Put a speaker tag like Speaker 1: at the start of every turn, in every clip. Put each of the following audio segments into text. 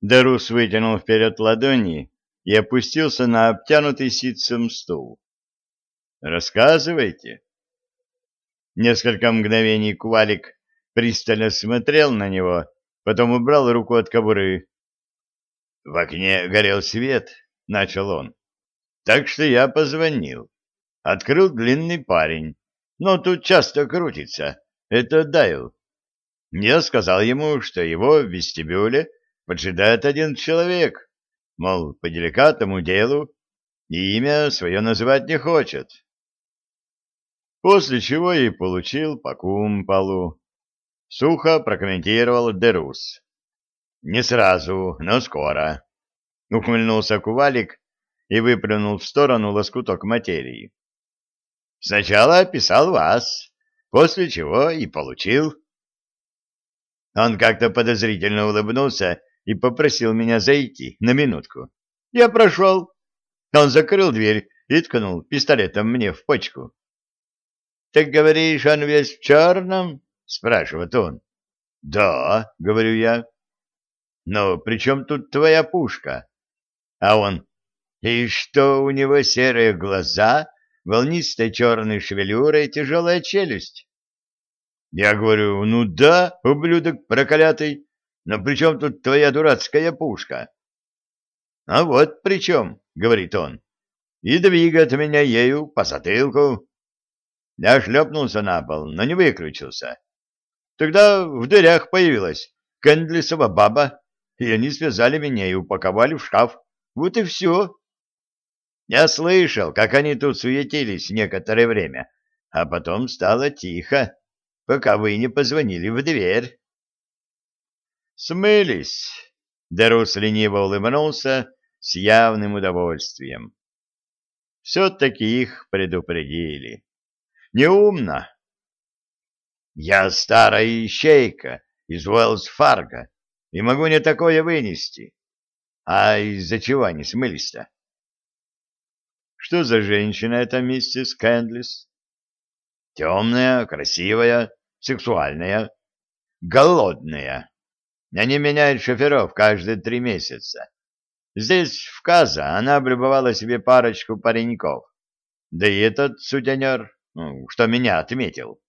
Speaker 1: Дарус вытянул вперед ладони и опустился на обтянутый ситцем стул. «Рассказывайте». Несколько мгновений Кувалик пристально смотрел на него, потом убрал руку от кобуры. «В окне горел свет», — начал он. «Так что я позвонил. Открыл длинный парень, но тут часто крутится. Это Дайл. Я сказал ему, что его в вестибюле поджидает один человек, мол, по деликатному делу, и имя свое называть не хочет. После чего и получил по кумполу. Сухо прокомментировал Дерус. Не сразу, но скоро. Ухмыльнулся Кувалик и выплюнул в сторону лоскуток материи. Сначала описал вас, после чего и получил. Он как-то подозрительно улыбнулся и попросил меня зайти на минутку. Я прошел. Он закрыл дверь и ткнул пистолетом мне в почку. — Так говоришь, он весь в черном? — спрашивает он. — Да, — говорю я. — Но при чем тут твоя пушка? А он, и что у него серые глаза, волнистая черная шевелюра и тяжелая челюсть? Я говорю, ну да, ублюдок проклятый, но при чем тут твоя дурацкая пушка? А вот при чем, говорит он, и двигает меня ею по затылку. Я шлепнулся на пол, но не выключился. Тогда в дверях появилась Кэндлисова баба, и они связали меня и упаковали в шкаф. Вот и все. Я слышал, как они тут суетились некоторое время, а потом стало тихо пока вы не позвонили в дверь. Смылись. Дерус лениво улыбнулся с явным удовольствием. Все-таки их предупредили. Неумно. Я старая ищейка из Уэллс-Фарго и могу не такое вынести. А из-за чего они смылись-то? Что за женщина эта миссис Кэндлис? Темная, красивая, сексуальная, голодная. Они меняют шоферов каждые три месяца. Здесь, в Каза, она облюбовала себе парочку пареньков. Да и этот сутенер, ну, что меня отметил.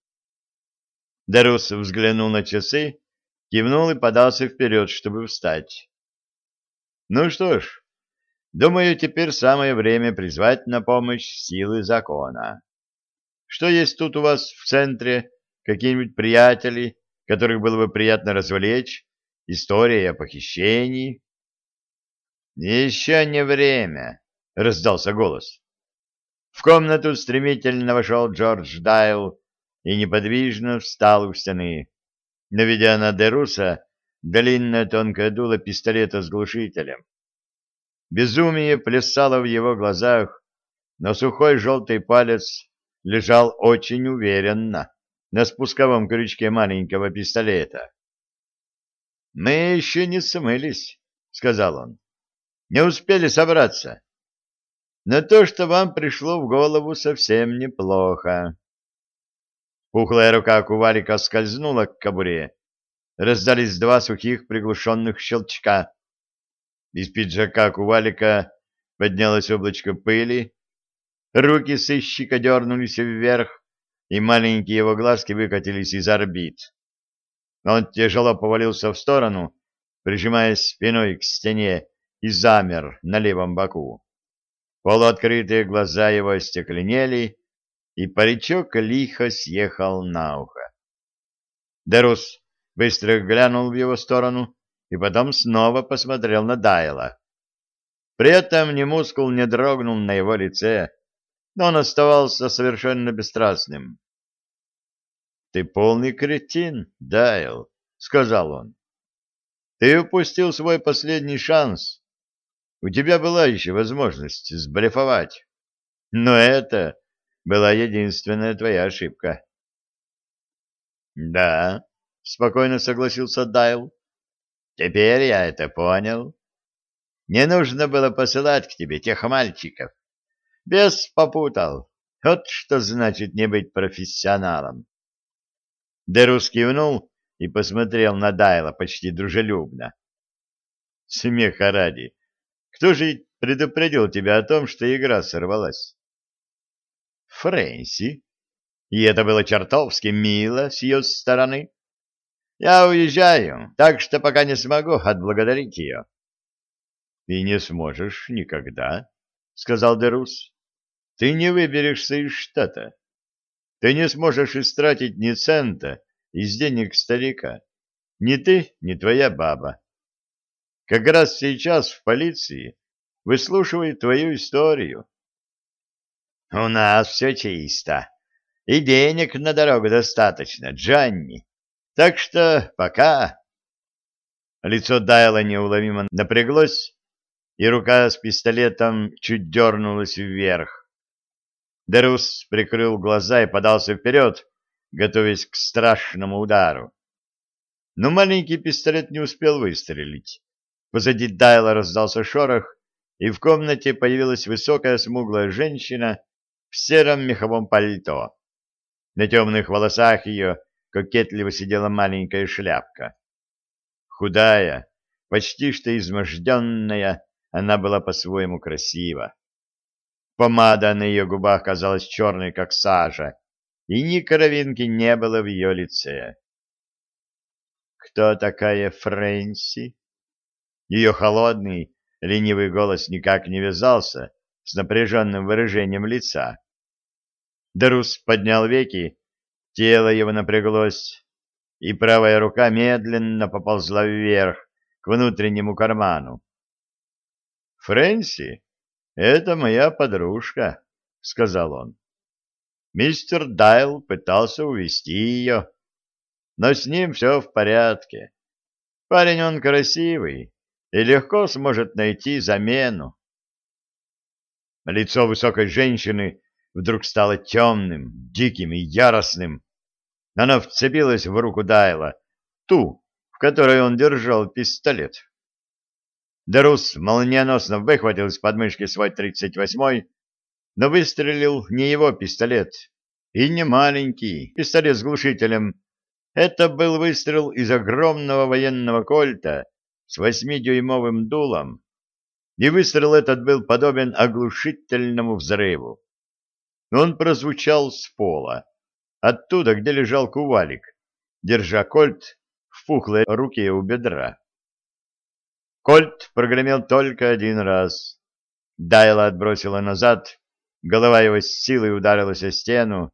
Speaker 1: Дарус взглянул на часы, кивнул и подался вперед, чтобы встать. Ну что ж, думаю, теперь самое время призвать на помощь силы закона. Что есть тут у вас в центре какие-нибудь приятели, которых было бы приятно развлечь, история о похищении. «Еще не время», — раздался голос. В комнату стремительно вошел Джордж Дайл и неподвижно встал у стены, наведя на Деруса длинное тонкое дуло пистолета с глушителем. Безумие плясало в его глазах, но сухой желтый палец лежал очень уверенно на спусковом крючке маленького пистолета. «Мы еще не смылись», — сказал он. «Не успели собраться. Но то, что вам пришло в голову, совсем неплохо». Пухлая рука Кувалика скользнула к кобуре. Раздались два сухих приглушенных щелчка. Из пиджака Кувалика поднялось облачко пыли. Руки сыщика дернулись вверх, и маленькие его глазки выкатились из орбит. Он тяжело повалился в сторону, прижимаясь спиной к стене, и замер на левом боку. Полуоткрытые глаза его остекленели, и паричок лихо съехал на ухо. Дерус быстро глянул в его сторону и потом снова посмотрел на Дайла. При этом ни мускул не дрогнул на его лице, но он оставался совершенно бесстрастным. — Ты полный кретин, Дайл, — сказал он. — Ты упустил свой последний шанс. У тебя была еще возможность сблефовать. Но это была единственная твоя ошибка. — Да, — спокойно согласился Дайл. — Теперь я это понял. Не нужно было посылать к тебе тех мальчиков. Бес попутал. Вот что значит не быть профессионалом. Дерус кивнул и посмотрел на Дайла почти дружелюбно. Смеха ради. Кто же предупредил тебя о том, что игра сорвалась? Фрэнси. И это было чертовски мило с ее стороны. Я уезжаю, так что пока не смогу отблагодарить ее. — И не сможешь никогда, — сказал Дерус. — Ты не выберешься из штата. Ты не сможешь истратить ни цента из денег старика. Ни ты, ни твоя баба. Как раз сейчас в полиции выслушивают твою историю. — У нас все чисто. И денег на дорогу достаточно, Джанни. Так что пока. Лицо Дайла неуловимо напряглось, и рука с пистолетом чуть дернулась вверх. Дерус прикрыл глаза и подался вперед, готовясь к страшному удару. Но маленький пистолет не успел выстрелить. Позади Дайла раздался шорох, и в комнате появилась высокая смуглая женщина в сером меховом пальто. На темных волосах ее кокетливо сидела маленькая шляпка. Худая, почти что изможденная, она была по-своему красива. Помада на ее губах казалась черной, как сажа, и ни кровинки не было в ее лице. «Кто такая Фрэнси?» Ее холодный, ленивый голос никак не вязался с напряженным выражением лица. Дарус поднял веки Тело его напряглось, и правая рука медленно поползла вверх, к внутреннему карману. «Фрэнси, это моя подружка», — сказал он. Мистер Дайл пытался увести ее, но с ним все в порядке. Парень он красивый и легко сможет найти замену. Лицо высокой женщины вдруг стало темным, диким и яростным. Она вцепилась в руку Дайла, ту, в которой он держал пистолет. Дерус молниеносно выхватил из подмышки свой тридцать восьмой, но выстрелил не его пистолет, и не маленький пистолет с глушителем. Это был выстрел из огромного военного кольта с восьмидюймовым дулом, и выстрел этот был подобен оглушительному взрыву. Он прозвучал с пола, оттуда, где лежал кувалик, держа кольт в пухлой руке у бедра. Кольт прогремел только один раз. Дайла отбросила назад, голова его с силой ударилась о стену,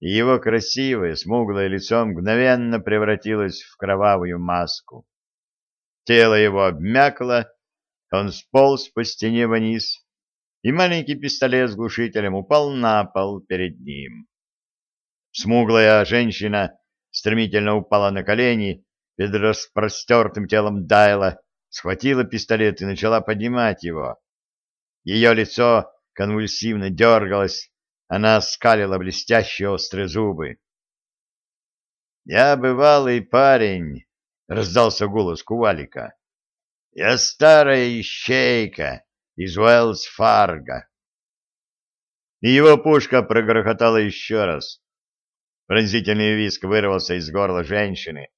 Speaker 1: и его красивое, смуглое лицо мгновенно превратилось в кровавую маску. Тело его обмякло, он сполз по стене вниз, и маленький пистолет с глушителем упал на пол перед ним. Смуглая женщина стремительно упала на колени перед распростертым телом Дайла, схватила пистолет и начала поднимать его. Ее лицо конвульсивно дергалось, она скалила блестящие острые зубы. «Я бывалый парень», — раздался голос Кувалика. «Я старая ищейка, из Уэллс-Фарго. И его пушка прогрохотала еще раз. Пронзительный виск вырвался из горла женщины.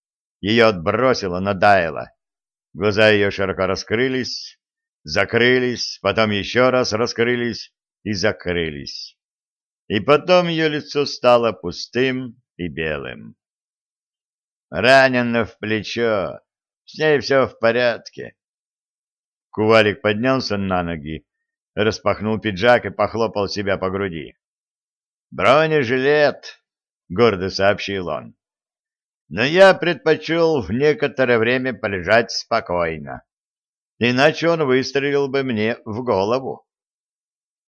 Speaker 1: Ее отбросило на Дайла. Глаза ее широко раскрылись, закрылись, потом еще раз раскрылись и закрылись. И потом ее лицо стало пустым и белым. Ранена в плечо, с ней все в порядке. Кувалик поднялся на ноги, распахнул пиджак и похлопал себя по груди. «Бронежилет!» — гордо сообщил он. «Но я предпочел в некоторое время полежать спокойно, иначе он выстрелил бы мне в голову».